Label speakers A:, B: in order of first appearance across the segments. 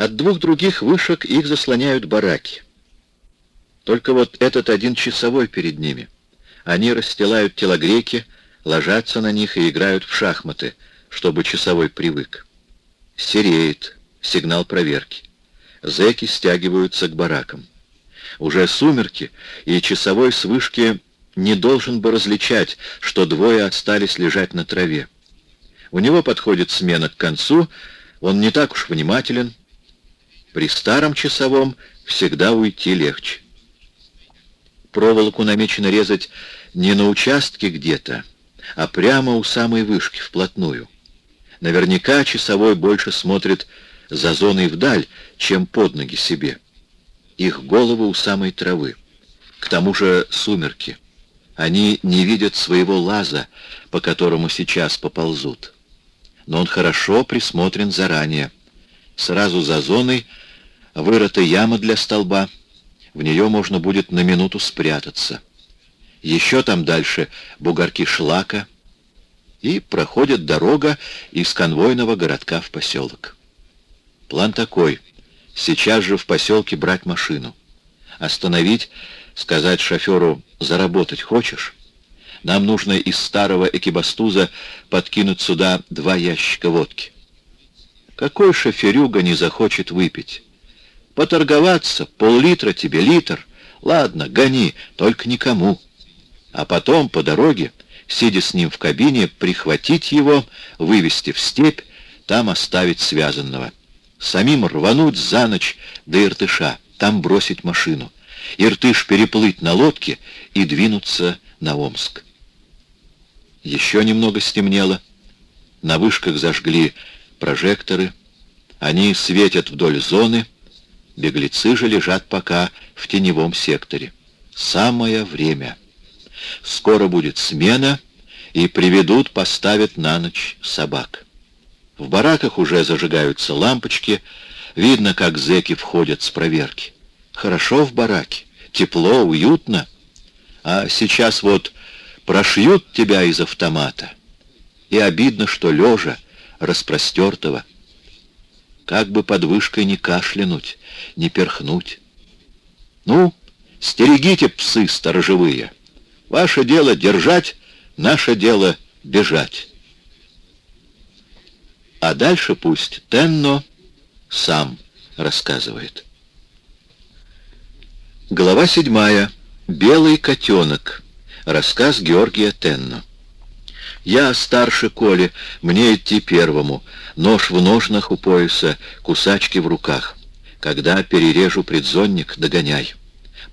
A: От двух других вышек их заслоняют бараки. Только вот этот один часовой перед ними. Они расстилают телогрейки, ложатся на них и играют в шахматы, чтобы часовой привык. Сереет сигнал проверки. Зэки стягиваются к баракам. Уже сумерки, и часовой с вышки не должен бы различать, что двое отстались лежать на траве. У него подходит смена к концу, он не так уж внимателен. При старом часовом всегда уйти легче. Проволоку намечено резать не на участке где-то, а прямо у самой вышки, вплотную. Наверняка часовой больше смотрит за зоной вдаль, чем под ноги себе. Их головы у самой травы. К тому же сумерки. Они не видят своего лаза, по которому сейчас поползут. Но он хорошо присмотрен заранее. Сразу за зоной вырыта яма для столба. В нее можно будет на минуту спрятаться. Еще там дальше бугорки шлака. И проходит дорога из конвойного городка в поселок. План такой. Сейчас же в поселке брать машину. Остановить, сказать шоферу «заработать хочешь?» Нам нужно из старого экибастуза подкинуть сюда два ящика водки. Какой шоферюга не захочет выпить? Поторговаться, пол-литра тебе, литр. Ладно, гони, только никому. А потом по дороге, сидя с ним в кабине, прихватить его, вывести в степь, там оставить связанного самим рвануть за ночь до Иртыша, там бросить машину. Иртыш переплыть на лодке и двинуться на Омск. Еще немного стемнело. На вышках зажгли прожекторы. Они светят вдоль зоны. Беглецы же лежат пока в теневом секторе. Самое время. Скоро будет смена, и приведут, поставят на ночь собак. В бараках уже зажигаются лампочки, видно, как зэки входят с проверки. Хорошо в бараке, тепло, уютно. А сейчас вот прошьют тебя из автомата. И обидно, что лежа, распростертого. Как бы под вышкой не кашлянуть, не перхнуть. Ну, стерегите, псы сторожевые. Ваше дело держать, наше дело бежать. А дальше пусть Тенно сам рассказывает. Глава седьмая. Белый котенок. Рассказ Георгия Тенно. Я старше Коли, мне идти первому. Нож в ножнах у пояса, кусачки в руках. Когда перережу предзонник, догоняй.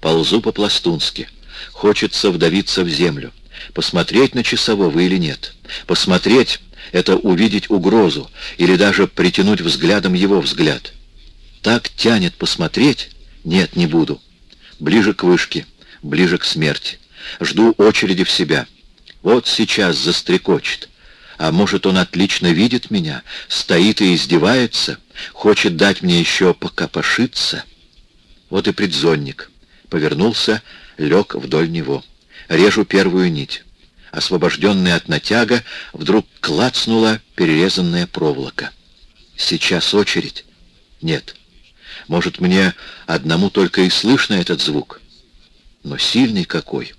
A: Ползу по-пластунски. Хочется вдавиться в землю. Посмотреть на часового или нет. Посмотреть, это увидеть угрозу или даже притянуть взглядом его взгляд. Так тянет посмотреть? Нет, не буду. Ближе к вышке, ближе к смерти. Жду очереди в себя. Вот сейчас застрекочет. А может, он отлично видит меня, стоит и издевается, хочет дать мне еще покопошиться. Вот и предзонник. Повернулся, лег вдоль него. Режу первую нить освобожденная от натяга, вдруг клацнула перерезанная проволока. Сейчас очередь? Нет. Может, мне одному только и слышно этот звук? Но сильный какой.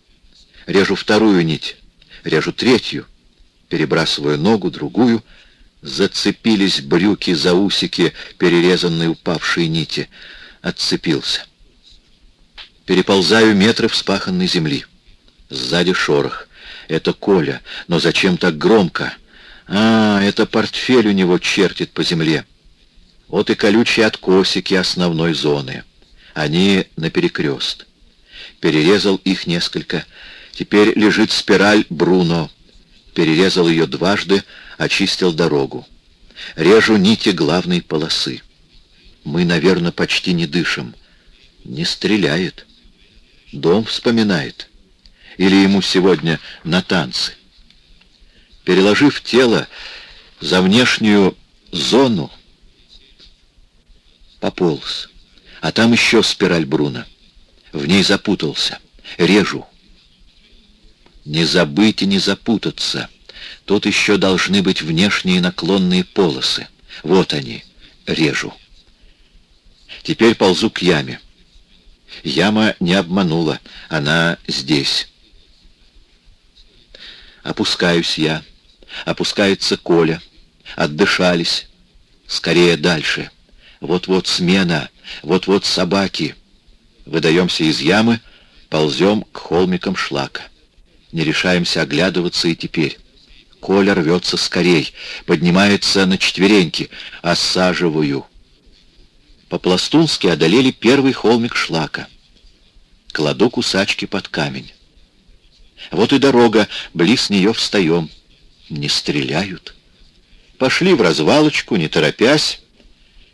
A: Режу вторую нить, режу третью, перебрасываю ногу, другую. Зацепились брюки за усики, перерезанные упавшие нити. Отцепился. Переползаю метры вспаханной земли. Сзади шорох. Это Коля. Но зачем так громко? А, это портфель у него чертит по земле. Вот и колючие откосики основной зоны. Они на перекрест. Перерезал их несколько. Теперь лежит спираль Бруно. Перерезал ее дважды, очистил дорогу. Режу нити главной полосы. Мы, наверное, почти не дышим. Не стреляет. Дом вспоминает или ему сегодня на танцы. Переложив тело за внешнюю зону, пополз. А там еще спираль Бруна. В ней запутался. Режу. Не забыть и не запутаться. Тут еще должны быть внешние наклонные полосы. Вот они. Режу. Теперь ползу к яме. Яма не обманула, она здесь. Опускаюсь я, опускается Коля. Отдышались. Скорее дальше. Вот-вот смена, вот-вот собаки. Выдаемся из ямы, ползем к холмикам шлака. Не решаемся оглядываться и теперь. Коля рвется скорей, поднимается на четвереньки. Осаживаю. По-пластунски одолели первый холмик шлака. Кладу кусачки под камень. Вот и дорога, близ нее встаем. Не стреляют. Пошли в развалочку, не торопясь.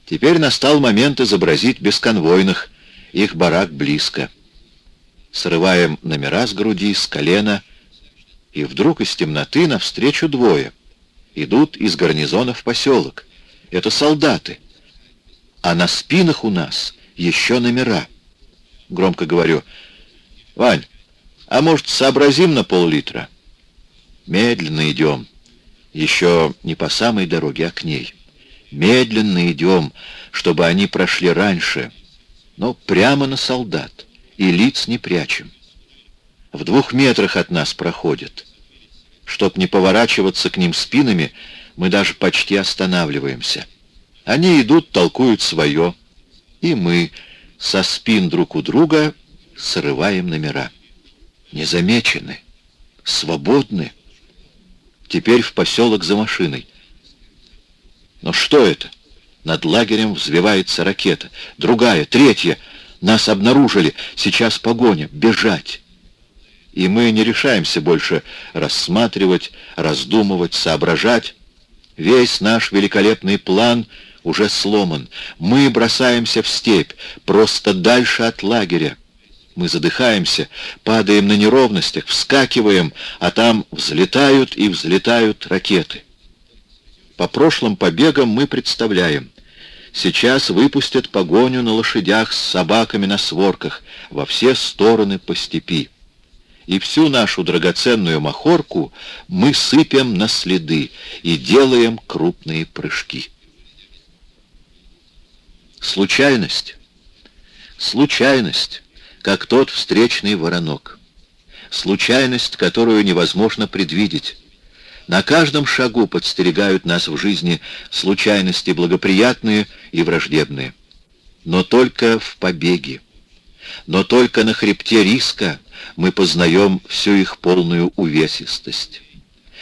A: Теперь настал момент изобразить бесконвойных. Их барак близко. Срываем номера с груди, с колена, и вдруг из темноты навстречу двое. Идут из гарнизона в поселок. Это солдаты. А на спинах у нас еще номера. Громко говорю, «Вань, а может, сообразим на пол-литра?» Медленно идем. Еще не по самой дороге, а к ней. Медленно идем, чтобы они прошли раньше, но прямо на солдат, и лиц не прячем. В двух метрах от нас проходят. Чтоб не поворачиваться к ним спинами, мы даже почти останавливаемся. Они идут, толкуют свое, и мы со спин друг у друга срываем номера незамечены, свободны. Теперь в поселок за машиной. Но что это? Над лагерем взвивается ракета. Другая, третья. Нас обнаружили. Сейчас погоня. Бежать. И мы не решаемся больше рассматривать, раздумывать, соображать. Весь наш великолепный план уже сломан. Мы бросаемся в степь, просто дальше от лагеря. Мы задыхаемся, падаем на неровностях, вскакиваем, а там взлетают и взлетают ракеты. По прошлым побегам мы представляем. Сейчас выпустят погоню на лошадях с собаками на сворках во все стороны по степи. И всю нашу драгоценную махорку мы сыпем на следы и делаем крупные прыжки. Случайность. Случайность как тот встречный воронок. Случайность, которую невозможно предвидеть. На каждом шагу подстерегают нас в жизни случайности благоприятные и враждебные. Но только в побеге. Но только на хребте риска мы познаем всю их полную увесистость.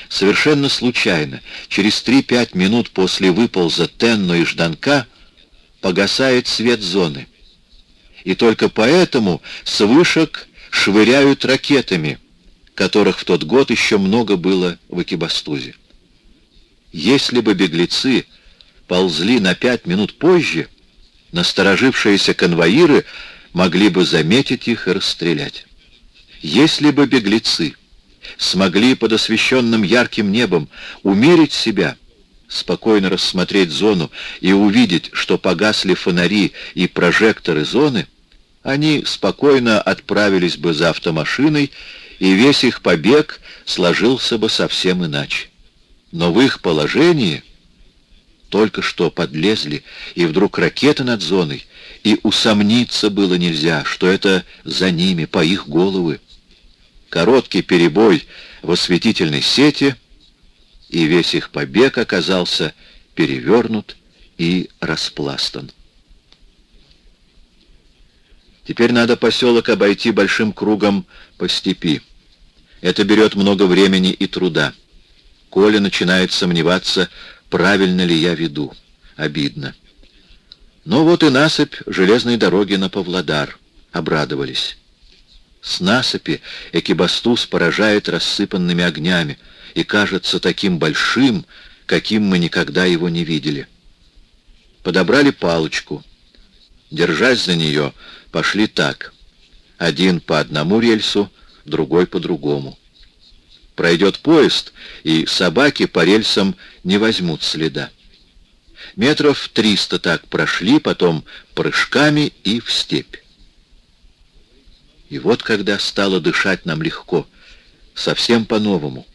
A: Совершенно случайно, через 3-5 минут после выполза Тенно и Жданка, погасает свет зоны и только поэтому с вышек швыряют ракетами, которых в тот год еще много было в Экибастузе. Если бы беглецы ползли на пять минут позже, насторожившиеся конвоиры могли бы заметить их и расстрелять. Если бы беглецы смогли под освещенным ярким небом умерить себя, спокойно рассмотреть зону и увидеть, что погасли фонари и прожекторы зоны, они спокойно отправились бы за автомашиной, и весь их побег сложился бы совсем иначе. Но в их положении только что подлезли, и вдруг ракета над зоной, и усомниться было нельзя, что это за ними, по их головы. Короткий перебой в осветительной сети, и весь их побег оказался перевернут и распластан. Теперь надо поселок обойти большим кругом по степи. Это берет много времени и труда. Коля начинает сомневаться, правильно ли я веду. Обидно. Но вот и насыпь железной дороги на Павлодар. Обрадовались. С насыпи Экибастуз поражает рассыпанными огнями и кажется таким большим, каким мы никогда его не видели. Подобрали палочку. Держась за нее, пошли так. Один по одному рельсу, другой по другому. Пройдет поезд, и собаки по рельсам не возьмут следа. Метров триста так прошли, потом прыжками и в степь. И вот когда стало дышать нам легко, совсем по-новому.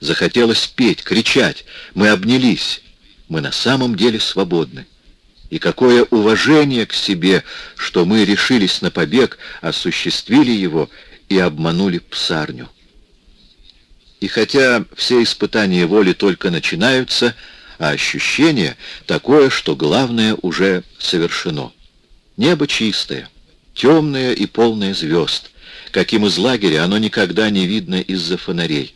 A: Захотелось петь, кричать. Мы обнялись. Мы на самом деле свободны. И какое уважение к себе, что мы решились на побег, осуществили его и обманули псарню. И хотя все испытания воли только начинаются, а ощущение такое, что главное уже совершено. Небо чистое, темное и полное звезд. Каким из лагеря оно никогда не видно из-за фонарей.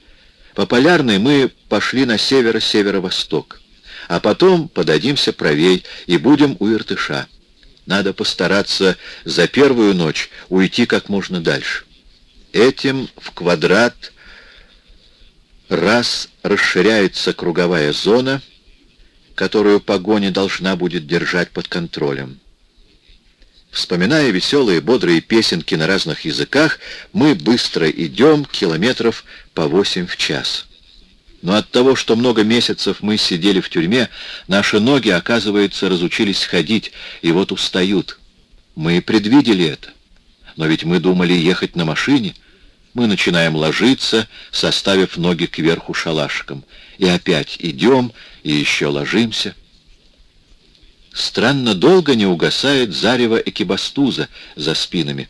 A: По полярной мы пошли на северо-северо-восток а потом подадимся правей и будем у Иртыша. Надо постараться за первую ночь уйти как можно дальше. Этим в квадрат раз расширяется круговая зона, которую погоня должна будет держать под контролем. Вспоминая веселые бодрые песенки на разных языках, мы быстро идем километров по восемь в час. Но от того, что много месяцев мы сидели в тюрьме, наши ноги, оказывается, разучились ходить, и вот устают. Мы предвидели это. Но ведь мы думали ехать на машине. Мы начинаем ложиться, составив ноги кверху шалашиком. И опять идем, и еще ложимся. Странно долго не угасает зарево экибастуза за спинами.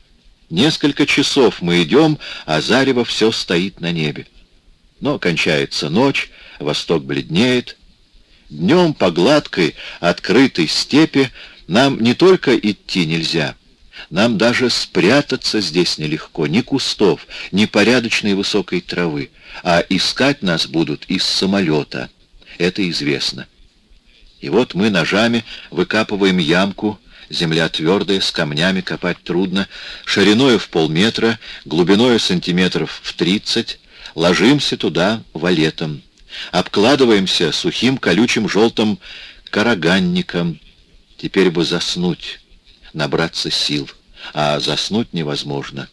A: Несколько часов мы идем, а зарево все стоит на небе. Но кончается ночь, восток бледнеет. Днем по гладкой, открытой степи нам не только идти нельзя, нам даже спрятаться здесь нелегко, ни кустов, ни порядочной высокой травы, а искать нас будут из самолета. Это известно. И вот мы ножами выкапываем ямку, земля твердая, с камнями копать трудно, шириною в полметра, глубиною сантиметров в тридцать, ложимся туда валетом, обкладываемся сухим колючим желтым караганником. Теперь бы заснуть, набраться сил, а заснуть невозможно.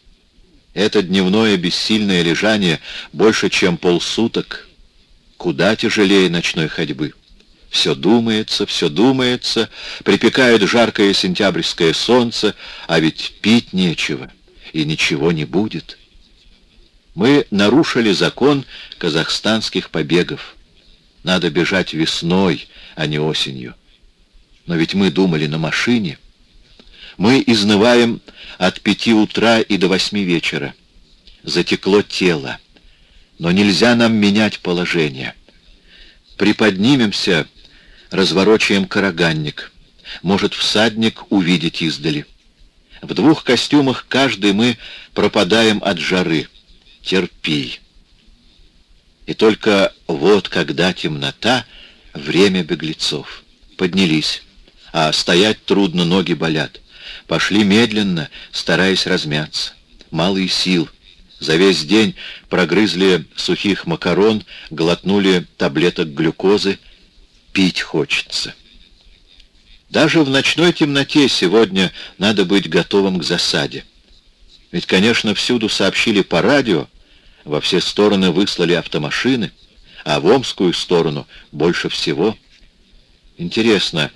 A: Это дневное бессильное лежание больше, чем полсуток, куда тяжелее ночной ходьбы. Все думается, все думается, припекает жаркое сентябрьское солнце, а ведь пить нечего, и ничего не будет. Мы нарушили закон казахстанских побегов. Надо бежать весной, а не осенью. Но ведь мы думали на машине. Мы изнываем от пяти утра и до восьми вечера. Затекло тело. Но нельзя нам менять положение. Приподнимемся, разворочаем караганник. Может, всадник увидеть издали. В двух костюмах каждый мы пропадаем от жары терпи. И только вот когда темнота, время беглецов. Поднялись, а стоять трудно, ноги болят. Пошли медленно, стараясь размяться. Малые сил. За весь день прогрызли сухих макарон, глотнули таблеток глюкозы. Пить хочется. Даже в ночной темноте сегодня надо быть готовым к засаде. Ведь, конечно, всюду сообщили по радио, во все стороны выслали автомашины, а в Омскую сторону больше всего. Интересно,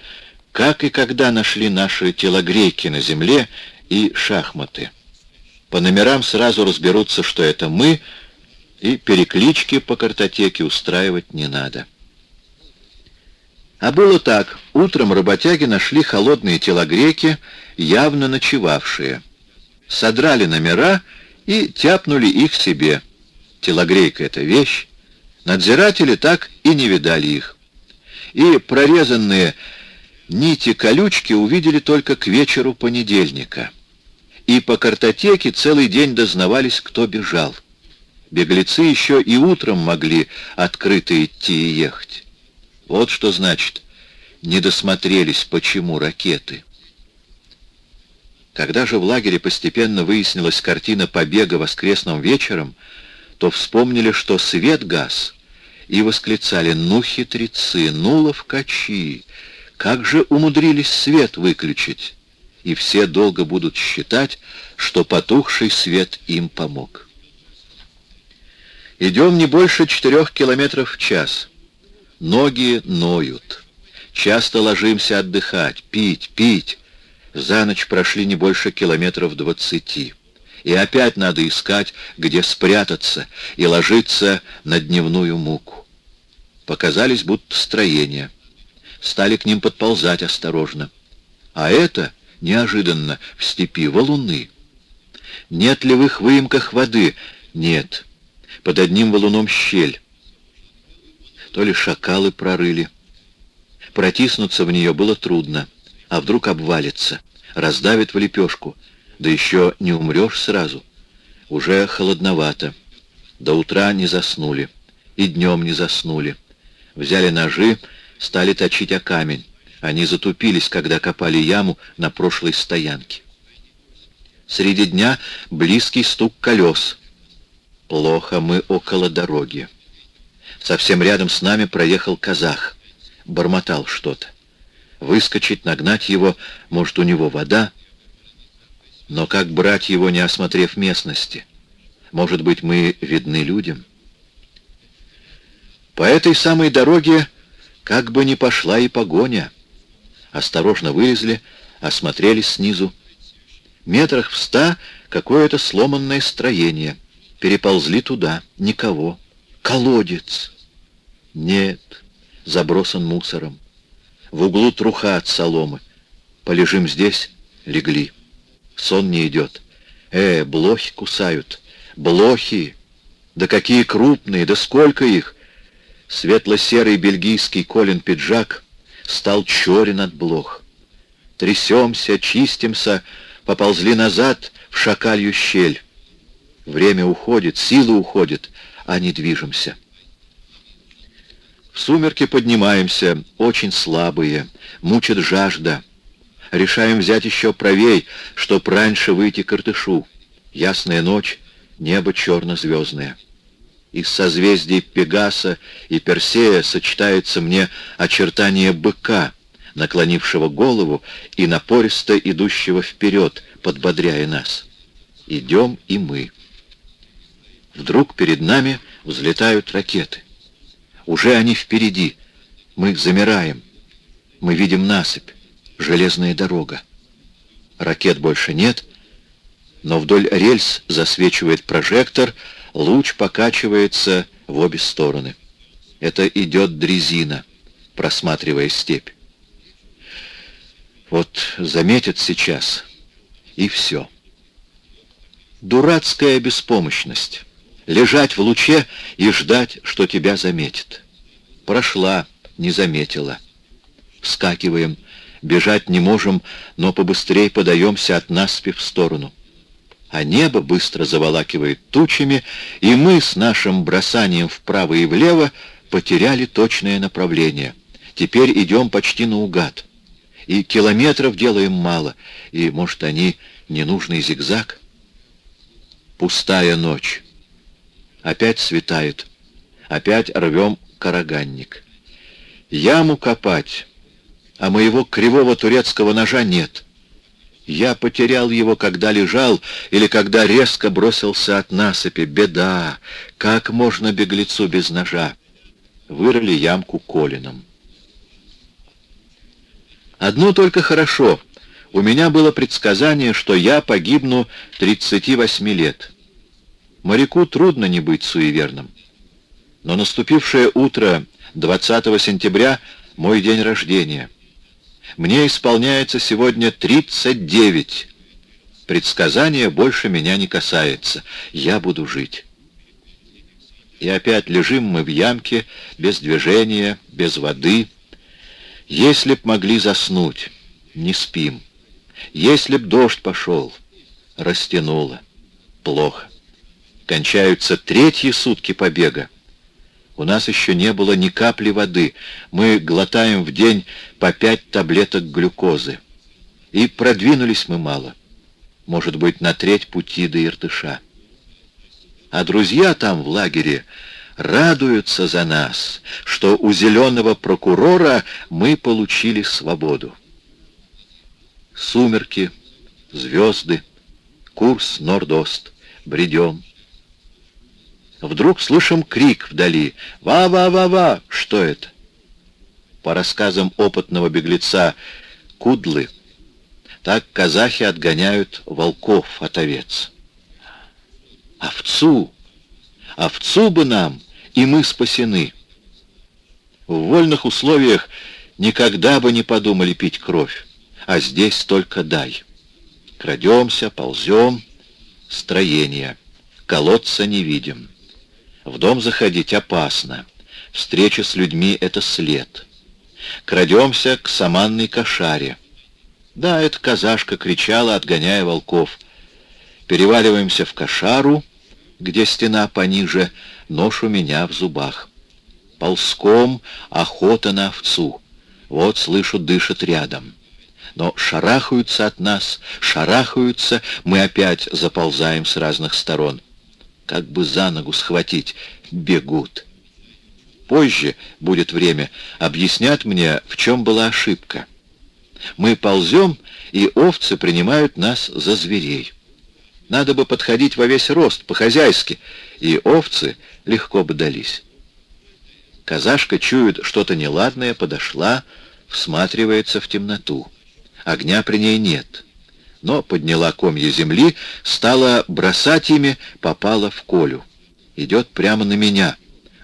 A: как и когда нашли наши телогрейки на земле и шахматы? По номерам сразу разберутся, что это мы, и переклички по картотеке устраивать не надо. А было так. Утром работяги нашли холодные телогреки, явно ночевавшие. Содрали номера и тяпнули их себе. Телогрейка — это вещь. Надзиратели так и не видали их. И прорезанные нити-колючки увидели только к вечеру понедельника. И по картотеке целый день дознавались, кто бежал. Беглецы еще и утром могли открыто идти и ехать. Вот что значит, не досмотрелись, почему ракеты. Когда же в лагере постепенно выяснилась картина побега воскресным вечером, то вспомнили, что свет газ, и восклицали «Ну, хитрецы, ну, ловкачи! Как же умудрились свет выключить?» И все долго будут считать, что потухший свет им помог. Идем не больше четырех километров в час. Ноги ноют. Часто ложимся отдыхать, пить, пить. За ночь прошли не больше километров двадцати. И опять надо искать, где спрятаться, и ложиться на дневную муку. Показались будто строения. Стали к ним подползать осторожно. А это, неожиданно, в степи валуны. Нет ли в их выемках воды? Нет. Под одним валуном щель. То ли шакалы прорыли. Протиснуться в нее было трудно. А вдруг обвалится, раздавит в лепешку. Да еще не умрешь сразу. Уже холодновато. До утра не заснули. И днем не заснули. Взяли ножи, стали точить о камень. Они затупились, когда копали яму на прошлой стоянке. Среди дня близкий стук колес. Плохо мы около дороги. Совсем рядом с нами проехал казах. Бормотал что-то. Выскочить, нагнать его, может, у него вода. Но как брать его, не осмотрев местности? Может быть, мы видны людям? По этой самой дороге как бы не пошла и погоня. Осторожно вылезли, осмотрелись снизу. Метрах в ста какое-то сломанное строение. Переползли туда. Никого. Колодец. Нет. Забросан мусором. В углу труха от соломы. Полежим здесь. Легли. Сон не идет. Э, блохи кусают. Блохи. Да какие крупные, да сколько их. Светло-серый бельгийский Колин пиджак стал черен от блох. Трясемся, чистимся, поползли назад в шакалью щель. Время уходит, сила уходит, а не движемся. В сумерки поднимаемся, очень слабые, мучит жажда. Решаем взять еще правей, чтоб раньше выйти к Иртышу. Ясная ночь, небо черно-звездное. Из созвездий Пегаса и Персея сочетается мне очертание быка — наклонившего голову и напористо идущего вперед, подбодряя нас. Идем и мы. Вдруг перед нами взлетают ракеты. Уже они впереди. Мы замираем. Мы видим насыпь, железная дорога. Ракет больше нет, но вдоль рельс засвечивает прожектор, луч покачивается в обе стороны. Это идет дрезина, просматривая степь. Вот заметят сейчас, и все. Дурацкая беспомощность. Лежать в луче и ждать, что тебя заметит. Прошла, не заметила. Вскакиваем, бежать не можем, но побыстрее подаемся от наспи в сторону. А небо быстро заволакивает тучами, и мы с нашим бросанием вправо и влево потеряли точное направление. Теперь идем почти наугад и километров делаем мало, и, может, они ненужный зигзаг? Пустая ночь. Опять светает. Опять рвем караганник. Яму копать, а моего кривого турецкого ножа нет. Я потерял его, когда лежал, или когда резко бросился от насыпи. Беда! Как можно беглецу без ножа? Вырыли ямку колином. Одно только хорошо. У меня было предсказание, что я погибну 38 лет. Моряку трудно не быть суеверным. Но наступившее утро 20 сентября — мой день рождения. Мне исполняется сегодня 39. Предсказание больше меня не касается. Я буду жить. И опять лежим мы в ямке, без движения, без воды — если б могли заснуть, не спим. Если б дождь пошел, растянуло. Плохо. Кончаются третьи сутки побега. У нас еще не было ни капли воды. Мы глотаем в день по пять таблеток глюкозы. И продвинулись мы мало. Может быть, на треть пути до Иртыша. А друзья там в лагере радуются за нас, что у зеленого прокурора мы получили свободу. Сумерки, звезды, курс Нордост, бредем. Вдруг слышим крик вдали. «Ва-ва-ва-ва!» Что это? По рассказам опытного беглеца Кудлы, так казахи отгоняют волков от овец. Овцу! Овцу бы нам! и мы спасены. В вольных условиях никогда бы не подумали пить кровь, а здесь только дай. Крадемся, ползем, строение. Колодца не видим. В дом заходить опасно. Встреча с людьми — это след. Крадемся к саманной кошаре. Да, эта казашка кричала, отгоняя волков. Переваливаемся в кошару, где стена пониже, нож у меня в зубах. Ползком охота на овцу. Вот, слышу, дышит рядом. Но шарахаются от нас, шарахаются, мы опять заползаем с разных сторон. Как бы за ногу схватить, бегут. Позже, будет время, объяснят мне, в чем была ошибка. Мы ползем, и овцы принимают нас за зверей. Надо бы подходить во весь рост, по-хозяйски, и овцы легко бы дались. Казашка чует что-то неладное, подошла, всматривается в темноту. Огня при ней нет. Но подняла комья земли, стала бросать ими, попала в Колю. Идет прямо на меня.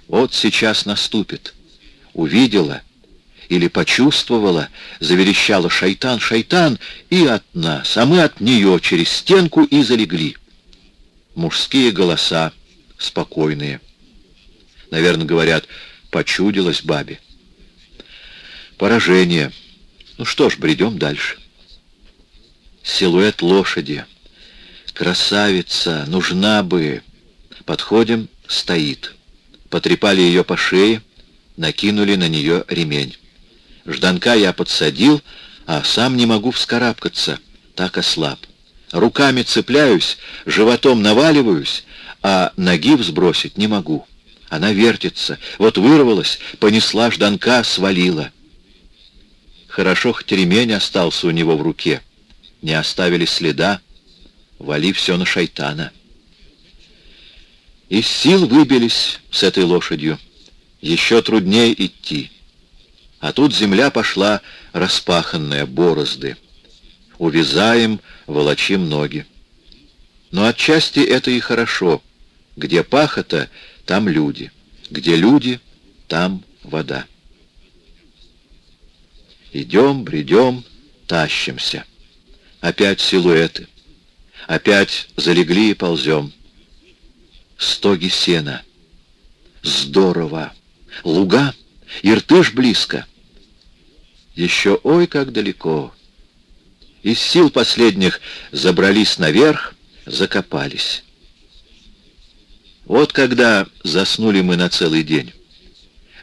A: Вот сейчас наступит. Увидела или почувствовала, заверещала «Шайтан, шайтан!» и от нас, а мы от нее через стенку и залегли. Мужские голоса, спокойные. Наверное, говорят, почудилась бабе. Поражение. Ну что ж, бредем дальше. Силуэт лошади. Красавица, нужна бы. Подходим, стоит. Потрепали ее по шее, накинули на нее ремень. Жданка я подсадил, а сам не могу вскарабкаться, так ослаб. Руками цепляюсь, животом наваливаюсь, а ноги взбросить не могу. Она вертится, вот вырвалась, понесла Жданка, свалила. Хорошо, хоть ремень остался у него в руке. Не оставили следа, вали все на шайтана. Из сил выбились с этой лошадью. Еще труднее идти. А тут земля пошла распаханная, борозды. Увязаем, волочим ноги. Но отчасти это и хорошо. Где пахота, там люди. Где люди, там вода. Идем, бредем, тащимся. Опять силуэты. Опять залегли и ползем. Стоги сена. Здорово. Луга. Иртыш близко. Еще ой, как далеко. Из сил последних забрались наверх, закопались. Вот когда заснули мы на целый день.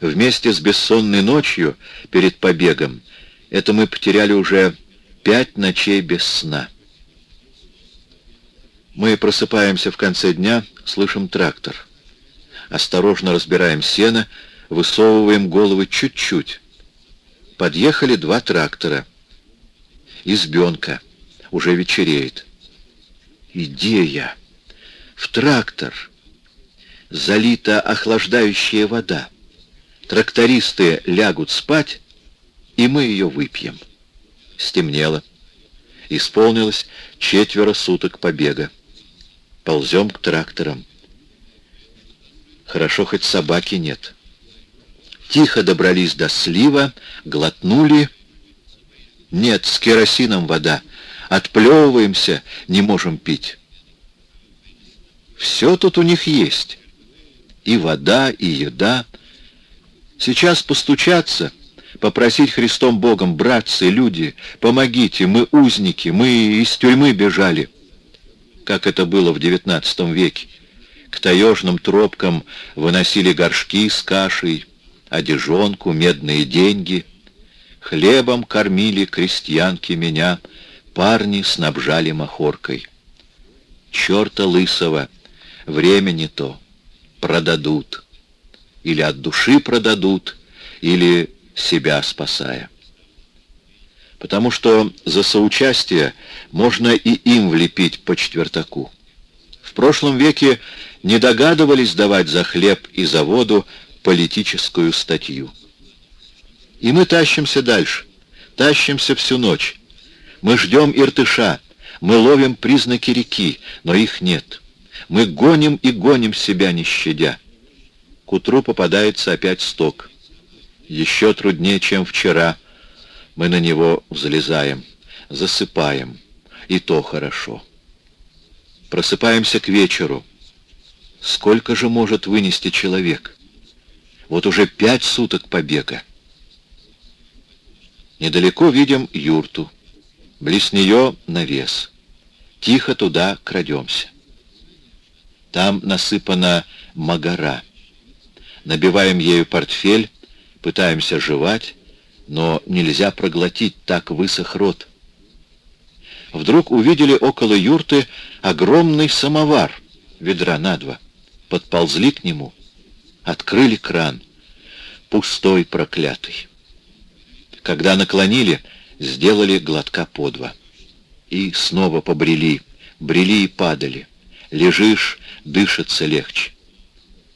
A: Вместе с бессонной ночью перед побегом это мы потеряли уже пять ночей без сна. Мы просыпаемся в конце дня, слышим трактор. Осторожно разбираем сено, высовываем головы чуть-чуть. Подъехали два трактора. Избенка. Уже вечереет. Идея. В трактор. Залита охлаждающая вода. Трактористы лягут спать, и мы ее выпьем. Стемнело. Исполнилось четверо суток побега. Ползем к тракторам. Хорошо, хоть собаки нет. Тихо добрались до слива, глотнули. Нет, с керосином вода. Отплевываемся, не можем пить. Все тут у них есть. И вода, и еда. Сейчас постучаться, попросить Христом Богом, братцы, люди, помогите, мы узники, мы из тюрьмы бежали. Как это было в XIX веке. К таежным тропкам выносили горшки с кашей, одежонку, медные деньги. Хлебом кормили крестьянки меня, парни снабжали махоркой. Черта лысого, время не то, продадут. Или от души продадут, или себя спасая. Потому что за соучастие можно и им влепить по четвертаку. В прошлом веке не догадывались давать за хлеб и за воду политическую статью. И мы тащимся дальше, тащимся всю ночь. Мы ждем Иртыша, мы ловим признаки реки, но их нет. Мы гоним и гоним себя, не щадя. К утру попадается опять сток. Еще труднее, чем вчера. Мы на него взлезаем. засыпаем. И то хорошо. Просыпаемся к вечеру. Сколько же может вынести человек? Вот уже пять суток побега. Недалеко видим юрту. Близ нее навес. Тихо туда крадемся. Там насыпана магара. Набиваем ею портфель, пытаемся жевать, но нельзя проглотить, так высох рот. Вдруг увидели около юрты огромный самовар, ведра на два. Подползли к нему, открыли кран. Пустой проклятый. Когда наклонили, сделали глотка по два. И снова побрели, брели и падали. Лежишь, дышится легче.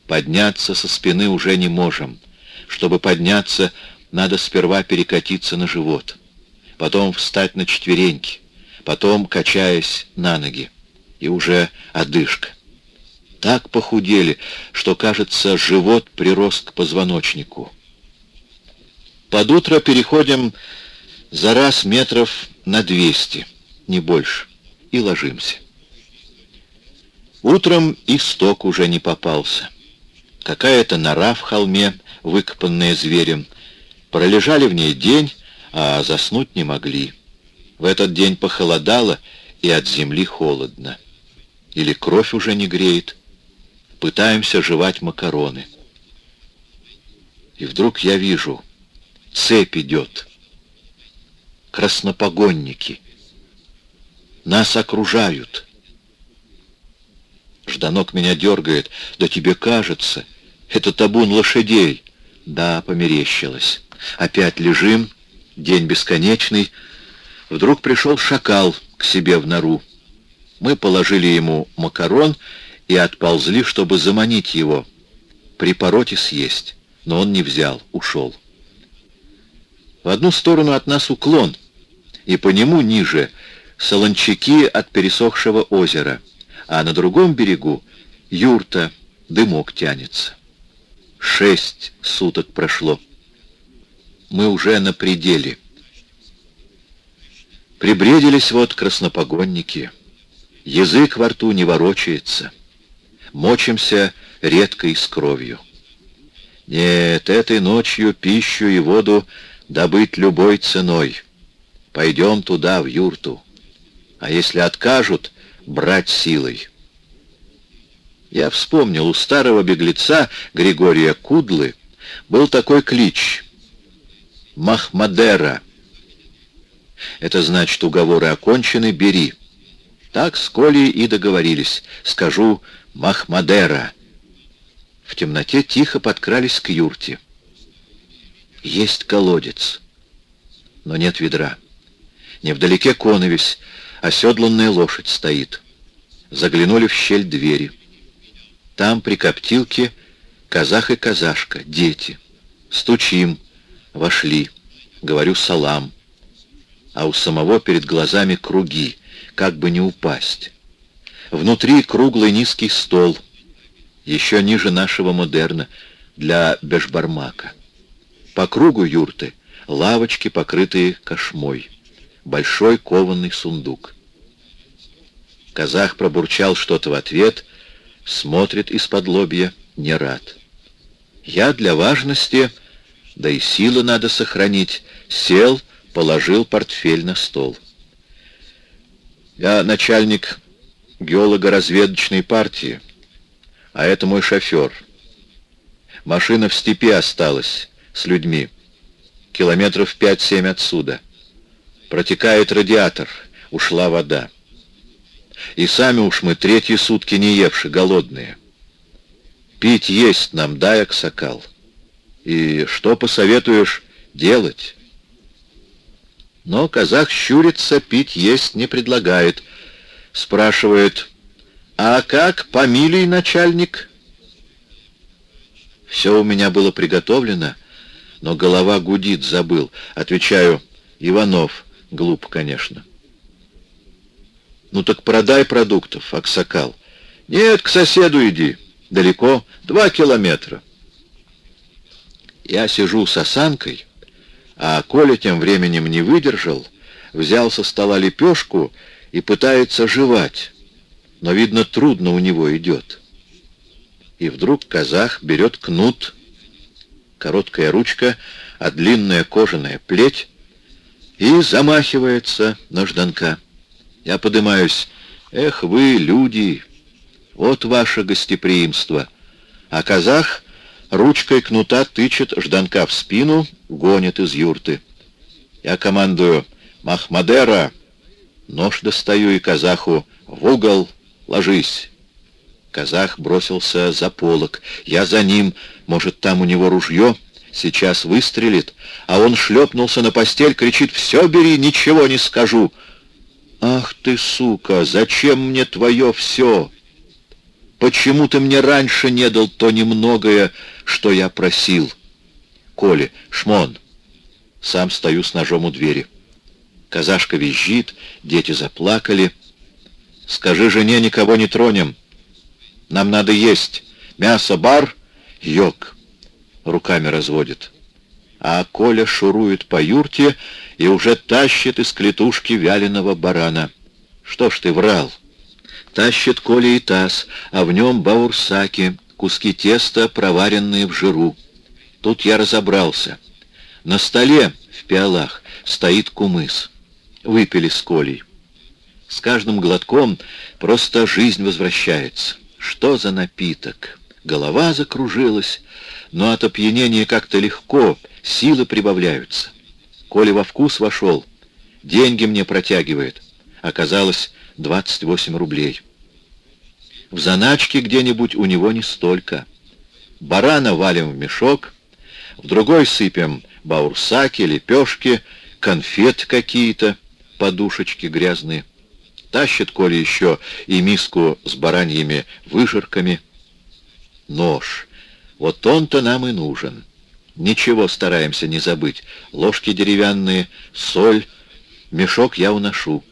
A: Подняться со спины уже не можем. Чтобы подняться, надо сперва перекатиться на живот, потом встать на четвереньки, потом, качаясь на ноги, и уже одышка. Так похудели, что, кажется, живот прирос к позвоночнику. Под утро переходим за раз метров на двести, не больше, и ложимся. Утром исток уже не попался. Какая-то нора в холме, выкопанная зверем, Пролежали в ней день, а заснуть не могли. В этот день похолодало, и от земли холодно. Или кровь уже не греет. Пытаемся жевать макароны. И вдруг я вижу, цепь идет. Краснопогонники. Нас окружают. Жданок меня дергает. Да тебе кажется, это табун лошадей. Да, померещилось. Опять лежим, день бесконечный. Вдруг пришел шакал к себе в нору. Мы положили ему макарон и отползли, чтобы заманить его, припороть и съесть. Но он не взял, ушел. В одну сторону от нас уклон, и по нему ниже солончаки от пересохшего озера, а на другом берегу юрта, дымок тянется. Шесть суток прошло мы уже на пределе. Прибредились вот краснопогонники. Язык во рту не ворочается. Мочимся редко и с кровью. Нет, этой ночью пищу и воду добыть любой ценой. Пойдем туда, в юрту. А если откажут, брать силой. Я вспомнил, у старого беглеца Григория Кудлы был такой клич — Махмадера. Это значит, уговоры окончены, бери. Так с Колей и договорились. Скажу Махмадера. В темноте тихо подкрались к юрте. Есть колодец, но нет ведра. Невдалеке коновесь, оседланная лошадь стоит. Заглянули в щель двери. Там при коптилке казах и казашка, дети. Стучим. Вошли. Говорю «салам». А у самого перед глазами круги, как бы не упасть. Внутри круглый низкий стол, еще ниже нашего модерна, для бешбармака. По кругу юрты лавочки, покрытые кошмой. Большой кованный сундук. Казах пробурчал что-то в ответ, смотрит из-под лобья, не рад. Я для важности да и силы надо сохранить, сел, положил портфель на стол. Я начальник геолого-разведочной партии, а это мой шофер. Машина в степи осталась с людьми, километров пять-семь отсюда. Протекает радиатор, ушла вода. И сами уж мы третьи сутки не евши, голодные. Пить есть нам дай, Аксакал. И что посоветуешь делать? Но казах щурится, пить есть не предлагает. Спрашивает, а как фамилий начальник? Все у меня было приготовлено, но голова гудит, забыл. Отвечаю, Иванов, глупо, конечно. Ну так продай продуктов, Аксакал. Нет, к соседу иди. Далеко, два километра. Я сижу с осанкой, а Коля тем временем не выдержал, взял со стола лепешку и пытается жевать, но, видно, трудно у него идет. И вдруг казах берет кнут, короткая ручка, а длинная кожаная плеть, и замахивается на Жданка. Я подымаюсь. Эх вы, люди, вот ваше гостеприимство. А казах ручкой кнута тычет Жданка в спину, гонит из юрты. Я командую «Махмадера!» Нож достаю и казаху «В угол! Ложись!» Казах бросился за полок. Я за ним. Может, там у него ружье? Сейчас выстрелит. А он шлепнулся на постель, кричит «Все бери, ничего не скажу!» «Ах ты, сука, зачем мне твое все? Почему ты мне раньше не дал то немногое, что я просил?» «Коля, шмон!» Сам стою с ножом у двери. Казашка визжит, дети заплакали. «Скажи жене, никого не тронем. Нам надо есть. Мясо, бар, йог!» Руками разводит. А Коля шурует по юрте и уже тащит из клетушки вяленого барана. Что ж ты врал? Тащит Коля и таз, а в нем баурсаки, куски теста, проваренные в жиру. Тут я разобрался. На столе в пиалах стоит кумыс. Выпили с Колей. С каждым глотком просто жизнь возвращается. Что за напиток? Голова закружилась, но от опьянения как-то легко, силы прибавляются. Коля во вкус вошел, деньги мне протягивает. Оказалось, 28 рублей. В заначке где-нибудь у него не столько. Барана валим в мешок, в другой сыпем баурсаки, лепешки, конфет какие-то, подушечки грязные. Тащит Коля еще и миску с бараньими выжирками. Нож. Вот он-то нам и нужен. Ничего стараемся не забыть. Ложки деревянные, соль, мешок я уношу.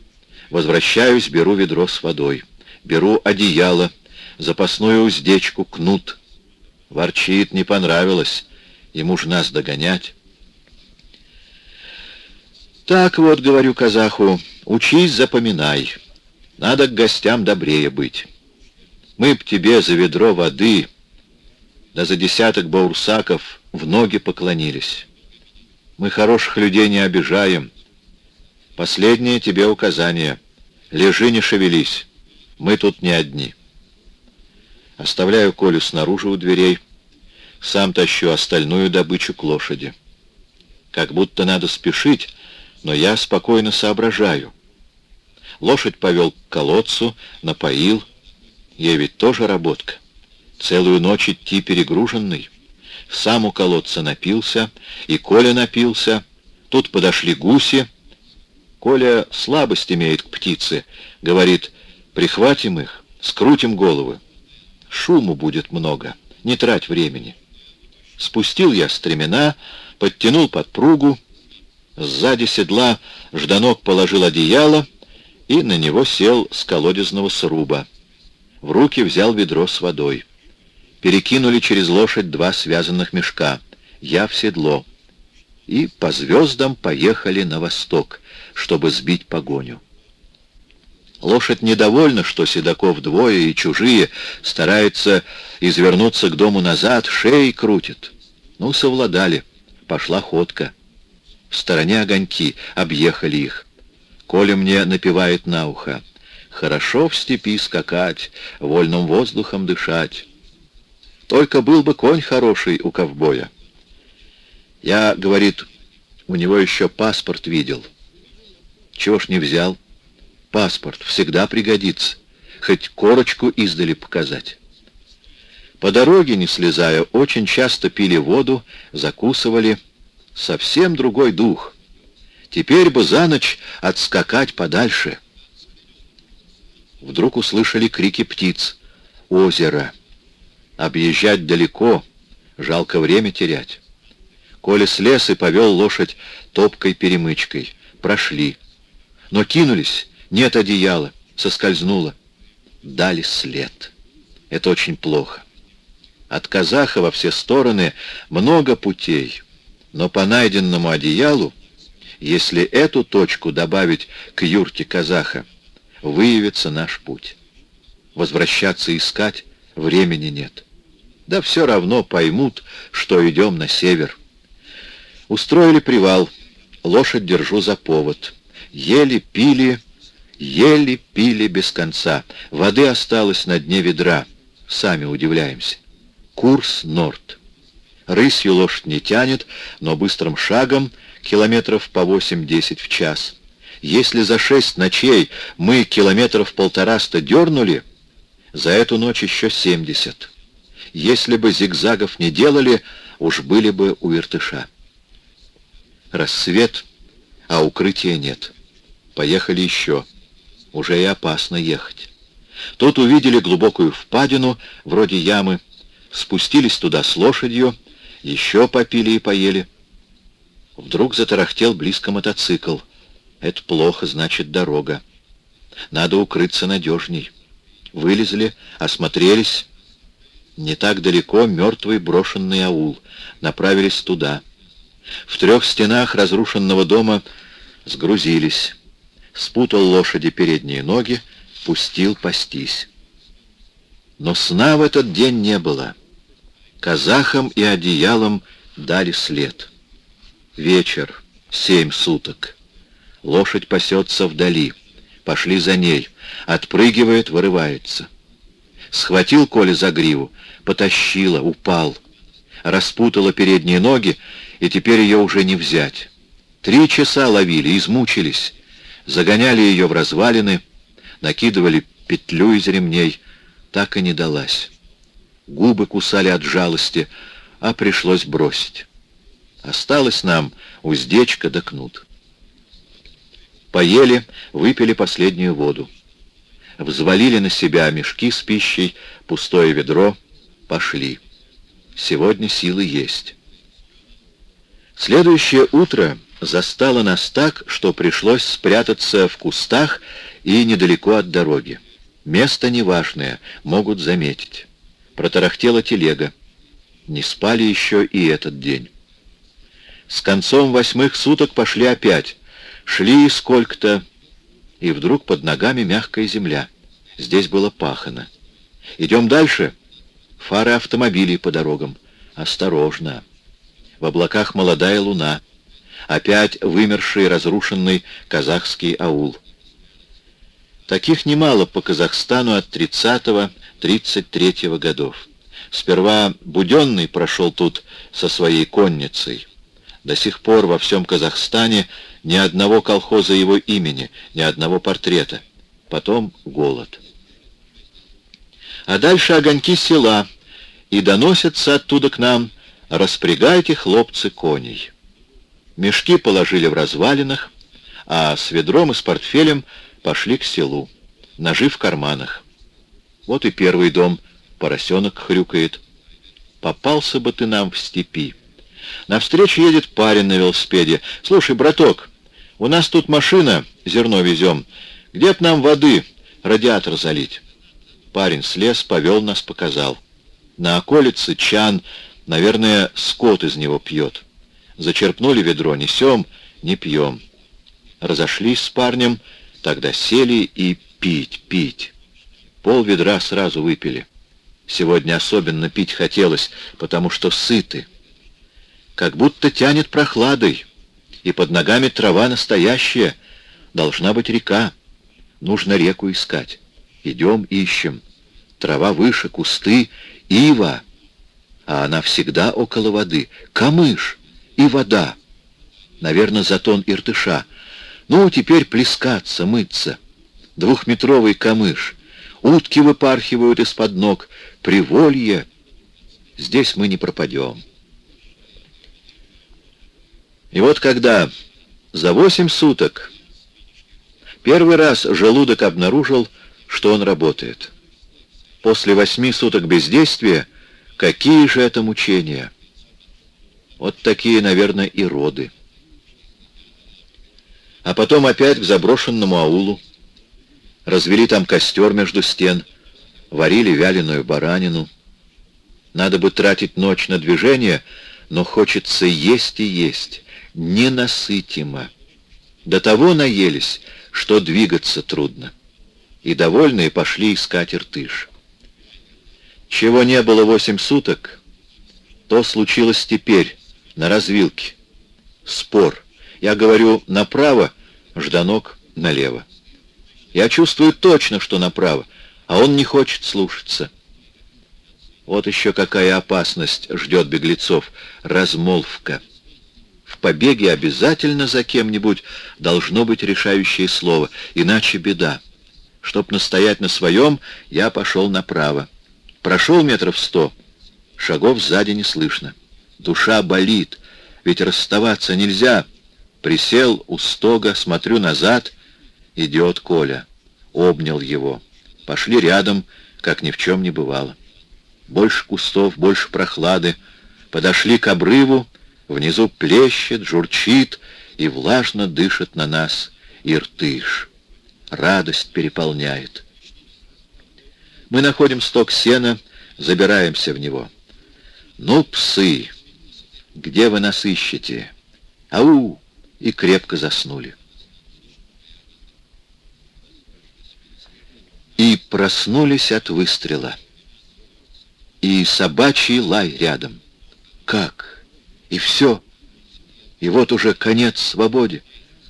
A: Возвращаюсь, беру ведро с водой. Беру одеяло, запасную уздечку, кнут. Ворчит, не понравилось. Ему ж нас догонять. Так вот, говорю казаху, учись, запоминай. Надо к гостям добрее быть. Мы б тебе за ведро воды, да за десяток баурсаков в ноги поклонились. Мы хороших людей не обижаем. Последнее тебе указание. Лежи, не шевелись. Мы тут не одни. Оставляю Колю снаружи у дверей. Сам тащу остальную добычу к лошади. Как будто надо спешить, но я спокойно соображаю. Лошадь повел к колодцу, напоил. Ей ведь тоже работка. Целую ночь идти перегруженный. Сам у колодца напился, и Коля напился. Тут подошли гуси. Коля слабость имеет к птице. Говорит, прихватим их, скрутим головы. Шуму будет много, не трать времени. Спустил я стремена, подтянул подпругу. Сзади седла Жданок положил одеяло и на него сел с колодезного сруба. В руки взял ведро с водой перекинули через лошадь два связанных мешка. Я в седло. И по звездам поехали на восток, чтобы сбить погоню. Лошадь недовольна, что Седаков двое и чужие стараются извернуться к дому назад, шеи крутит. Ну, совладали. Пошла ходка. В стороне огоньки, объехали их. Коля мне напевает на ухо. Хорошо в степи скакать, вольным воздухом дышать. Только был бы конь хороший у ковбоя. Я, говорит, у него еще паспорт видел. Чего ж не взял? Паспорт всегда пригодится. Хоть корочку издали показать. По дороге, не слезая, очень часто пили воду, закусывали. Совсем другой дух. Теперь бы за ночь отскакать подальше. Вдруг услышали крики птиц. Озеро. Объезжать далеко, жалко время терять. Коля слез и повел лошадь топкой-перемычкой. Прошли. Но кинулись, нет одеяла, соскользнуло. Дали след. Это очень плохо. От казаха во все стороны много путей, но по найденному одеялу Если эту точку добавить к юрте казаха, выявится наш путь. Возвращаться искать времени нет. Да все равно поймут, что идем на север. Устроили привал. Лошадь держу за повод. Ели, пили, ели, пили без конца. Воды осталось на дне ведра. Сами удивляемся. Курс Норд. Рысью лошадь не тянет, но быстрым шагом, километров по 8-10 в час. Если за шесть ночей мы километров полтораста дернули, за эту ночь еще 70. Если бы зигзагов не делали, уж были бы у Иртыша. Рассвет, а укрытия нет. Поехали еще. Уже и опасно ехать. Тут увидели глубокую впадину, вроде ямы, спустились туда с лошадью, еще попили и поели. Вдруг затарахтел близко мотоцикл. Это плохо, значит, дорога. Надо укрыться надежней. Вылезли, осмотрелись. Не так далеко мертвый брошенный аул. Направились туда. В трех стенах разрушенного дома сгрузились. Спутал лошади передние ноги, пустил пастись. Но сна в этот день не было. Казахам и одеялам дали след. Вечер, семь суток. Лошадь пасется вдали. Пошли за ней. Отпрыгивает, вырывается. Схватил Коля за гриву, потащила, упал. Распутала передние ноги, и теперь ее уже не взять. Три часа ловили, измучились. Загоняли ее в развалины, накидывали петлю из ремней. Так и не далась. Губы кусали от жалости, а пришлось бросить. Осталось нам уздечка да кнут. Поели, выпили последнюю воду. Взвалили на себя мешки с пищей, пустое ведро, пошли. Сегодня силы есть. Следующее утро застало нас так, что пришлось спрятаться в кустах и недалеко от дороги. Место неважное, могут заметить. Протарахтела телега. Не спали еще и этот день. С концом восьмых суток пошли опять. Шли сколько-то, и вдруг под ногами мягкая земля. Здесь было пахано. Идем дальше. Фары автомобилей по дорогам. Осторожно. В облаках молодая луна. Опять вымерший, разрушенный казахский аул. Таких немало по Казахстану от 30-33 годов. Сперва Буденный прошел тут со своей конницей. До сих пор во всем Казахстане ни одного колхоза его имени, ни одного портрета. Потом голод. А дальше огоньки села, и доносятся оттуда к нам «Распрягайте, хлопцы, коней». Мешки положили в развалинах, а с ведром и с портфелем пошли к селу. Ножи в карманах. Вот и первый дом, поросенок хрюкает. Попался бы ты нам в степи. Навстречу едет парень на велосипеде. «Слушай, браток, у нас тут машина, зерно везем. Где б нам воды, радиатор залить?» Парень слез, повел нас, показал. На околице чан, наверное, скот из него пьет. Зачерпнули ведро, несем, не пьем. Разошлись с парнем, тогда сели и пить, пить. Пол ведра сразу выпили. Сегодня особенно пить хотелось, потому что сыты как будто тянет прохладой, и под ногами трава настоящая, должна быть река. Нужно реку искать. Идем, ищем. Трава выше, кусты, ива, а она всегда около воды. Камыш и вода. Наверное, затон иртыша. Ну, теперь плескаться, мыться. Двухметровый камыш. Утки выпархивают из-под ног. Приволье. Здесь мы не пропадем. И вот когда за восемь суток первый раз желудок обнаружил, что он работает. После восьми суток бездействия какие же это мучения? Вот такие, наверное, и роды. А потом опять к заброшенному аулу. Развели там костер между стен, варили вяленую баранину. Надо бы тратить ночь на движение, но хочется есть и есть ненасытимо. До того наелись, что двигаться трудно. И довольные пошли искать иртыш. Чего не было восемь суток, то случилось теперь, на развилке. Спор. Я говорю направо, Жданок налево. Я чувствую точно, что направо, а он не хочет слушаться. Вот еще какая опасность ждет беглецов. Размолвка. Побеге обязательно за кем-нибудь должно быть решающее слово, иначе беда. Чтоб настоять на своем, я пошел направо. Прошел метров сто, шагов сзади не слышно. Душа болит, ведь расставаться нельзя. Присел у стога, смотрю назад, идет Коля. Обнял его. Пошли рядом, как ни в чем не бывало. Больше кустов, больше прохлады. Подошли к обрыву, внизу плещет, журчит и влажно дышит на нас иртыш. Радость переполняет. Мы находим сток сена, забираемся в него. Ну, псы, где вы нас ищете? Ау! И крепко заснули. И проснулись от выстрела. И собачий лай рядом. Как? И все. И вот уже конец свободе.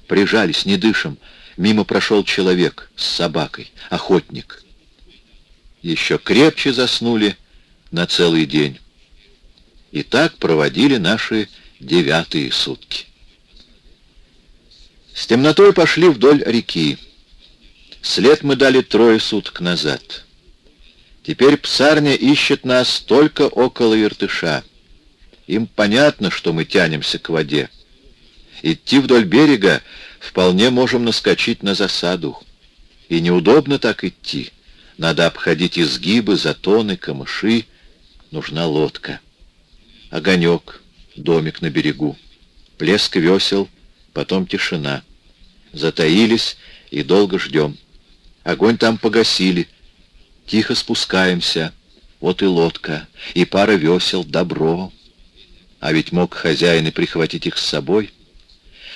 A: Прижались, не дышим. Мимо прошел человек с собакой, охотник. Еще крепче заснули на целый день. И так проводили наши девятые сутки. С темнотой пошли вдоль реки. След мы дали трое суток назад. Теперь псарня ищет нас только около Иртыша. Им понятно, что мы тянемся к воде. Идти вдоль берега вполне можем наскочить на засаду. И неудобно так идти. Надо обходить изгибы, затоны, камыши. Нужна лодка. Огонек, домик на берегу. Плеск весел, потом тишина. Затаились и долго ждем. Огонь там погасили. Тихо спускаемся. Вот и лодка, и пара весел, добро. А ведь мог хозяин и прихватить их с собой.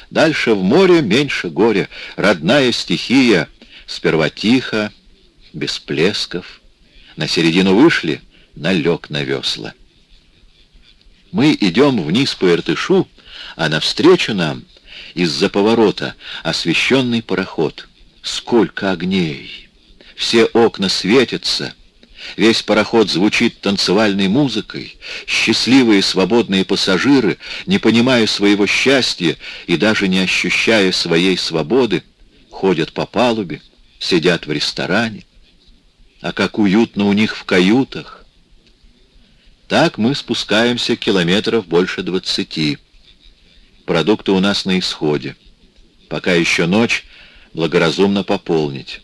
A: Дальше в море меньше горя, родная стихия. Сперва тихо, без плесков. На середину вышли, налег на весла. Мы идем вниз по Иртышу, а навстречу нам из-за поворота освещенный пароход. Сколько огней! Все окна светятся. Весь пароход звучит танцевальной музыкой. Счастливые свободные пассажиры, не понимая своего счастья и даже не ощущая своей свободы, ходят по палубе, сидят в ресторане. А как уютно у них в каютах! Так мы спускаемся километров больше двадцати. Продукты у нас на исходе. Пока еще ночь, благоразумно пополнить.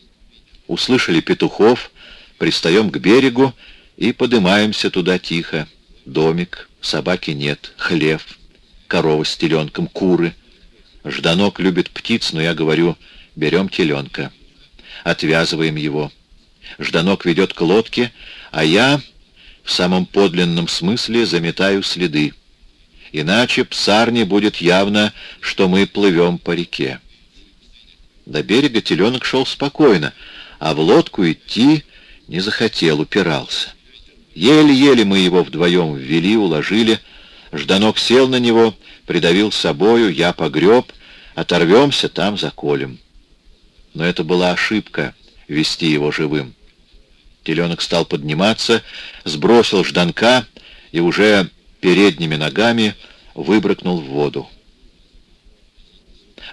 A: Услышали петухов, пристаем к берегу и поднимаемся туда тихо. Домик, собаки нет, хлев, корова с теленком, куры. Жданок любит птиц, но я говорю, берем теленка. Отвязываем его. Жданок ведет к лодке, а я в самом подлинном смысле заметаю следы. Иначе псарне будет явно, что мы плывем по реке. До берега теленок шел спокойно, а в лодку идти не захотел, упирался. Еле-еле мы его вдвоем ввели, уложили. Жданок сел на него, придавил собою, я погреб, оторвемся, там заколем. Но это была ошибка — вести его живым. Теленок стал подниматься, сбросил Жданка и уже передними ногами выбрыкнул в воду.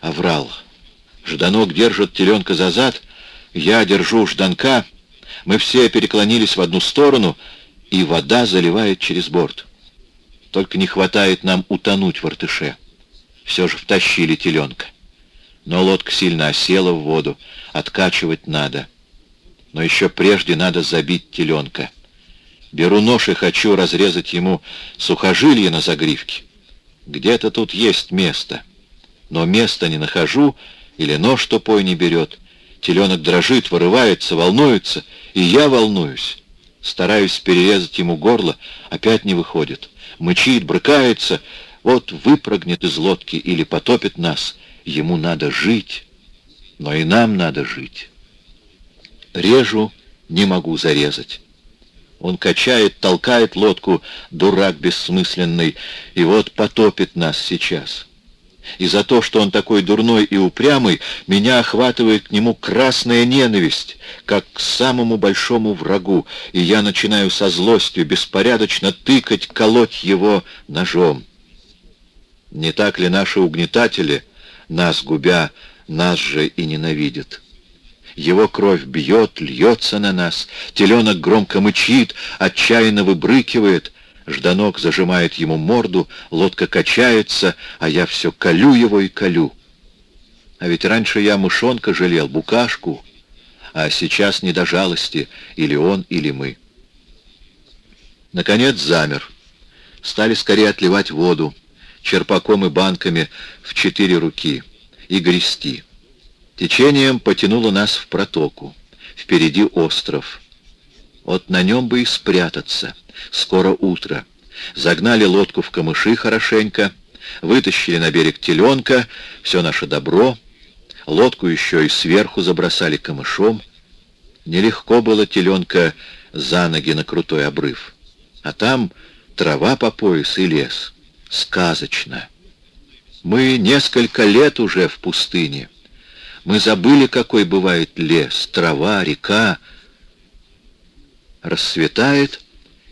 A: Аврал. Жданок держит теленка за зад, я держу Жданка, мы все переклонились в одну сторону, и вода заливает через борт. Только не хватает нам утонуть в артыше. Все же втащили теленка. Но лодка сильно осела в воду, откачивать надо. Но еще прежде надо забить теленка. Беру нож и хочу разрезать ему сухожилие на загривке. Где-то тут есть место. Но места не нахожу, или нож тупой не берет. Теленок дрожит, вырывается, волнуется, и я волнуюсь. Стараюсь перерезать ему горло, опять не выходит. Мычит, брыкается, вот выпрыгнет из лодки или потопит нас, Ему надо жить, но и нам надо жить. Режу, не могу зарезать. Он качает, толкает лодку, дурак бессмысленный, и вот потопит нас сейчас. И за то, что он такой дурной и упрямый, меня охватывает к нему красная ненависть, как к самому большому врагу, и я начинаю со злостью беспорядочно тыкать, колоть его ножом. Не так ли наши угнетатели, нас губя, нас же и ненавидят? Его кровь бьет, льется на нас, теленок громко мычит, отчаянно выбрыкивает — Жданок зажимает ему морду, лодка качается, а я все колю его и колю. А ведь раньше я мышонка жалел, букашку, а сейчас не до жалости, или он, или мы. Наконец замер. Стали скорее отливать воду, черпаком и банками в четыре руки, и грести. Течением потянуло нас в протоку. Впереди остров. Вот на нем бы и спрятаться. Скоро утро. Загнали лодку в камыши хорошенько, вытащили на берег теленка, все наше добро. Лодку еще и сверху забросали камышом. Нелегко было теленка за ноги на крутой обрыв. А там трава по пояс и лес. Сказочно. Мы несколько лет уже в пустыне. Мы забыли, какой бывает лес, трава, река. Рассветает,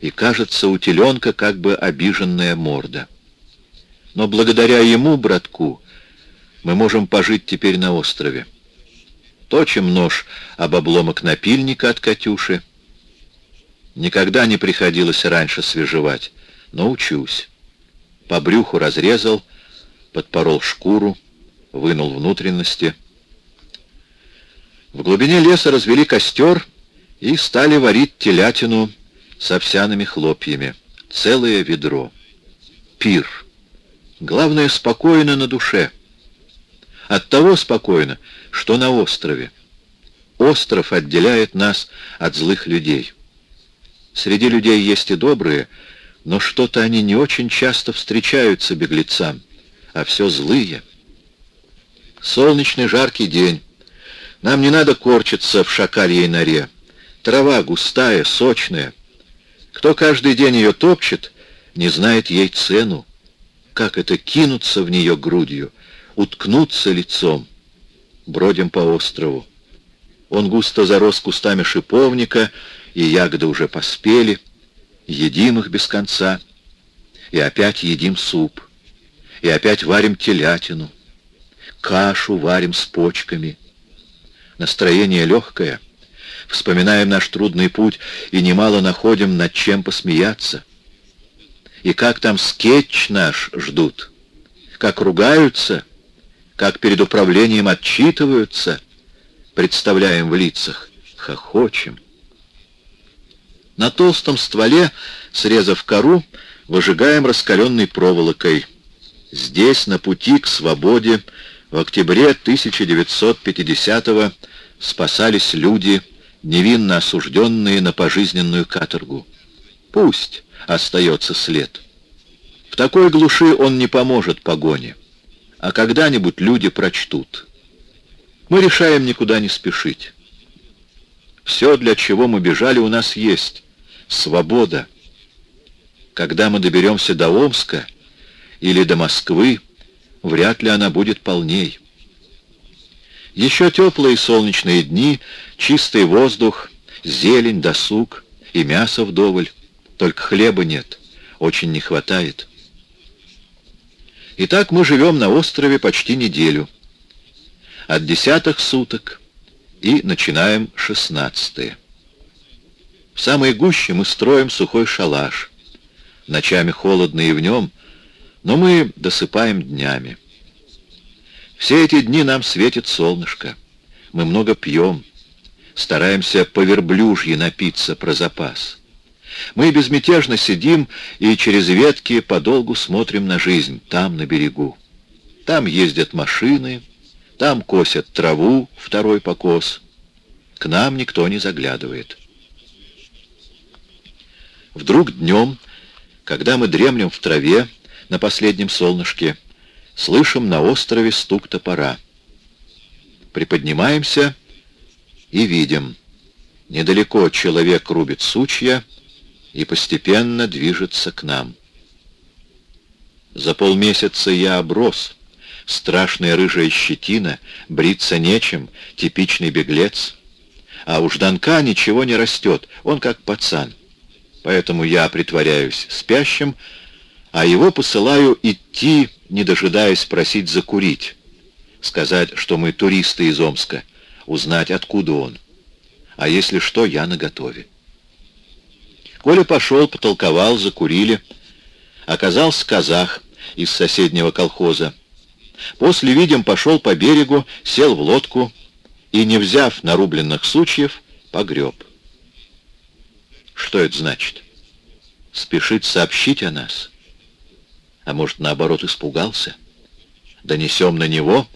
A: и, кажется, у теленка как бы обиженная морда. Но благодаря ему, братку, мы можем пожить теперь на острове. Точим нож об обломок напильника от Катюши. Никогда не приходилось раньше свежевать, но учусь. По брюху разрезал, подпорол шкуру, вынул внутренности. В глубине леса развели костер и стали варить телятину с овсяными хлопьями. Целое ведро. Пир. Главное, спокойно на душе. От того спокойно, что на острове. Остров отделяет нас от злых людей. Среди людей есть и добрые, но что-то они не очень часто встречаются беглецам, а все злые. Солнечный жаркий день. Нам не надо корчиться в шакальей норе. Трава густая, сочная. Кто каждый день ее топчет, не знает ей цену. Как это кинуться в нее грудью, уткнуться лицом. Бродим по острову. Он густо зарос кустами шиповника, и ягоды уже поспели. Едим их без конца. И опять едим суп. И опять варим телятину. Кашу варим с почками. Настроение легкое — вспоминаем наш трудный путь и немало находим над чем посмеяться. И как там скетч наш ждут, как ругаются, как перед управлением отчитываются, представляем в лицах, хохочем. На толстом стволе, срезав кору, выжигаем раскаленной проволокой. Здесь, на пути к свободе, в октябре 1950-го спасались люди, невинно осужденные на пожизненную каторгу. Пусть остается след. В такой глуши он не поможет погоне, а когда-нибудь люди прочтут. Мы решаем никуда не спешить. Все, для чего мы бежали, у нас есть. Свобода. Когда мы доберемся до Омска или до Москвы, вряд ли она будет полней. Еще теплые солнечные дни, чистый воздух, зелень, досуг и мясо вдоволь. Только хлеба нет, очень не хватает. Итак, мы живем на острове почти неделю. От десятых суток и начинаем шестнадцатые. В самой гуще мы строим сухой шалаш. Ночами холодно и в нем, но мы досыпаем днями. Все эти дни нам светит солнышко. Мы много пьем, стараемся по верблюжье напиться про запас. Мы безмятежно сидим и через ветки подолгу смотрим на жизнь, там, на берегу. Там ездят машины, там косят траву, второй покос. К нам никто не заглядывает. Вдруг днем, когда мы дремлем в траве на последнем солнышке, Слышим на острове стук топора. Приподнимаемся и видим. Недалеко человек рубит сучья и постепенно движется к нам. За полмесяца я оброс. Страшная рыжая щетина, бриться нечем, типичный беглец. А у Жданка ничего не растет, он как пацан. Поэтому я притворяюсь спящим, а его посылаю идти, не дожидаясь просить закурить, сказать, что мы туристы из Омска, узнать, откуда он. А если что, я наготове. Коля пошел, потолковал, закурили. Оказался казах из соседнего колхоза. После, видим, пошел по берегу, сел в лодку и, не взяв нарубленных сучьев, погреб. Что это значит? Спешит сообщить о нас? А может, наоборот, испугался? Донесем на него,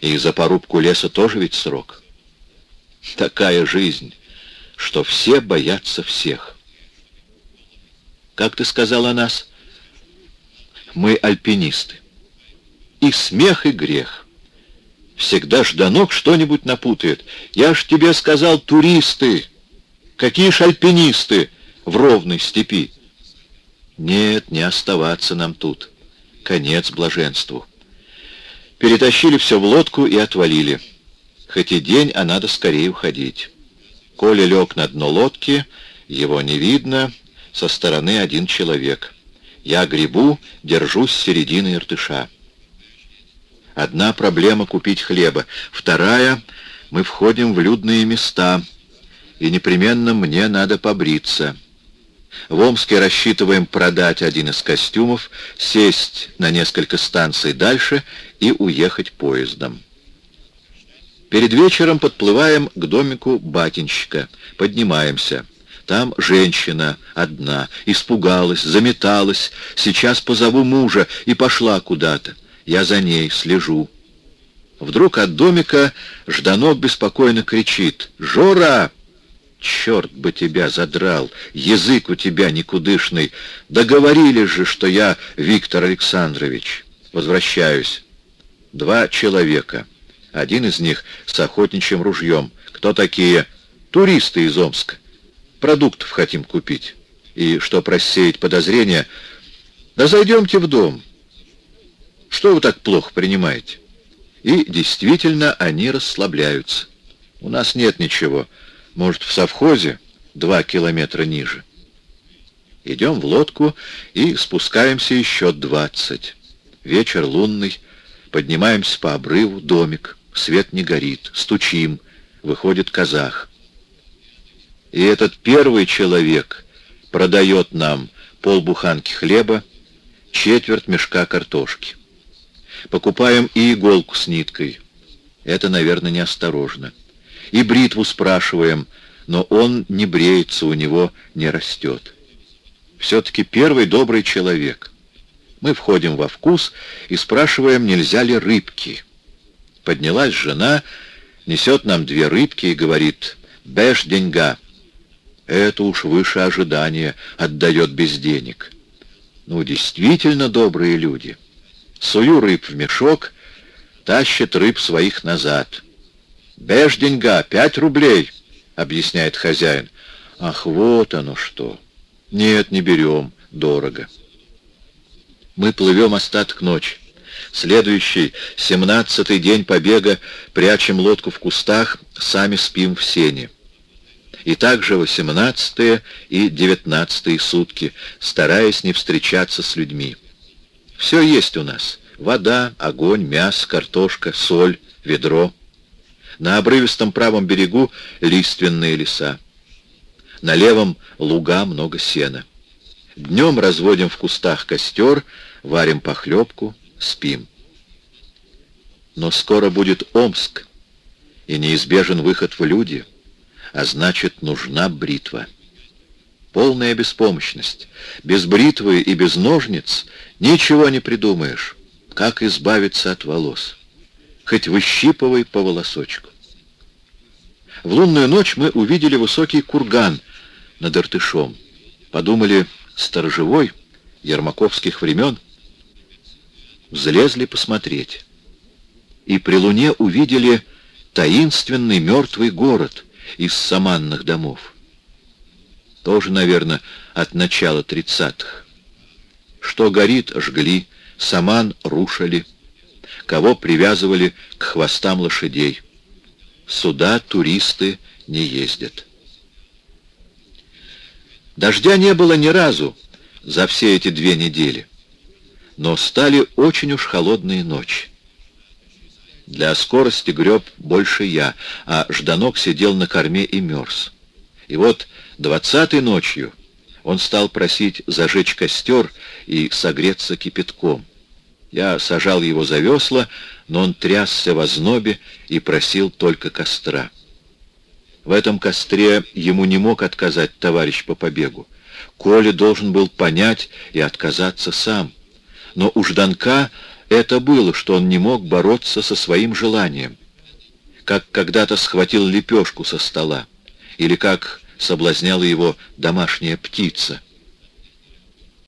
A: и за порубку леса тоже ведь срок. Такая жизнь, что все боятся всех. Как ты сказал о нас? Мы альпинисты. И смех, и грех. Всегда Жданок что-нибудь напутает. Я ж тебе сказал, туристы. Какие ж альпинисты в ровной степи? Нет, не оставаться нам тут. Конец блаженству. Перетащили все в лодку и отвалили. Хоть и день, а надо скорее уходить. Коля лег на дно лодки, его не видно, со стороны один человек. Я гребу, держусь середины иртыша. Одна проблема — купить хлеба. Вторая — мы входим в людные места, и непременно мне надо побриться. В Омске рассчитываем продать один из костюмов, сесть на несколько станций дальше и уехать поездом. Перед вечером подплываем к домику бакинщика, поднимаемся. Там женщина одна, испугалась, заметалась, сейчас позову мужа и пошла куда-то. Я за ней слежу. Вдруг от домика Жданок беспокойно кричит «Жора!» Черт бы тебя задрал, язык у тебя никудышный. Договорились же, что я Виктор Александрович. Возвращаюсь. Два человека. Один из них с охотничьим ружьем. Кто такие? Туристы из Омска. Продуктов хотим купить. И, чтоб рассеять подозрения, да зайдемте в дом. Что вы так плохо принимаете? И действительно они расслабляются. У нас нет ничего. Может, в совхозе два километра ниже. Идем в лодку и спускаемся еще двадцать. Вечер лунный. Поднимаемся по обрыву, домик. Свет не горит. Стучим. Выходит казах. И этот первый человек продает нам полбуханки хлеба, четверть мешка картошки. Покупаем и иголку с ниткой. Это, наверное, неосторожно и бритву спрашиваем, но он не бреется, у него не растет. Все-таки первый добрый человек. Мы входим во вкус и спрашиваем, нельзя ли рыбки. Поднялась жена, несет нам две рыбки и говорит «Бэш деньга». Это уж выше ожидания, отдает без денег. Ну, действительно добрые люди. Сую рыб в мешок, тащит рыб своих назад. «Бежь деньга, пять рублей», — объясняет хозяин. «Ах, вот оно что! Нет, не берем, дорого». Мы плывем остаток ночи. Следующий, семнадцатый день побега, прячем лодку в кустах, сами спим в сене. И также восемнадцатые и девятнадцатые сутки, стараясь не встречаться с людьми. Все есть у нас. Вода, огонь, мясо, картошка, соль, ведро — на обрывистом правом берегу лиственные леса. На левом луга много сена. Днем разводим в кустах костер, варим похлебку, спим. Но скоро будет Омск, и неизбежен выход в люди, а значит, нужна бритва. Полная беспомощность. Без бритвы и без ножниц ничего не придумаешь. Как избавиться от волос? Хоть выщипывай по волосочку. В лунную ночь мы увидели высокий курган над Иртышом. Подумали, сторожевой, ермаковских времен. взлезли посмотреть. И при луне увидели таинственный мертвый город из саманных домов. Тоже, наверное, от начала тридцатых. Что горит, жгли, саман рушили, кого привязывали к хвостам лошадей. Сюда туристы не ездят. Дождя не было ни разу за все эти две недели, но стали очень уж холодные ночи. Для скорости греб больше я, а Жданок сидел на корме и мерз. И вот двадцатой ночью он стал просить зажечь костер и согреться кипятком. Я сажал его за весла, но он трясся в ознобе и просил только костра. В этом костре ему не мог отказать товарищ по побегу. Коля должен был понять и отказаться сам. Но у Жданка это было, что он не мог бороться со своим желанием. Как когда-то схватил лепешку со стола, или как соблазняла его домашняя птица —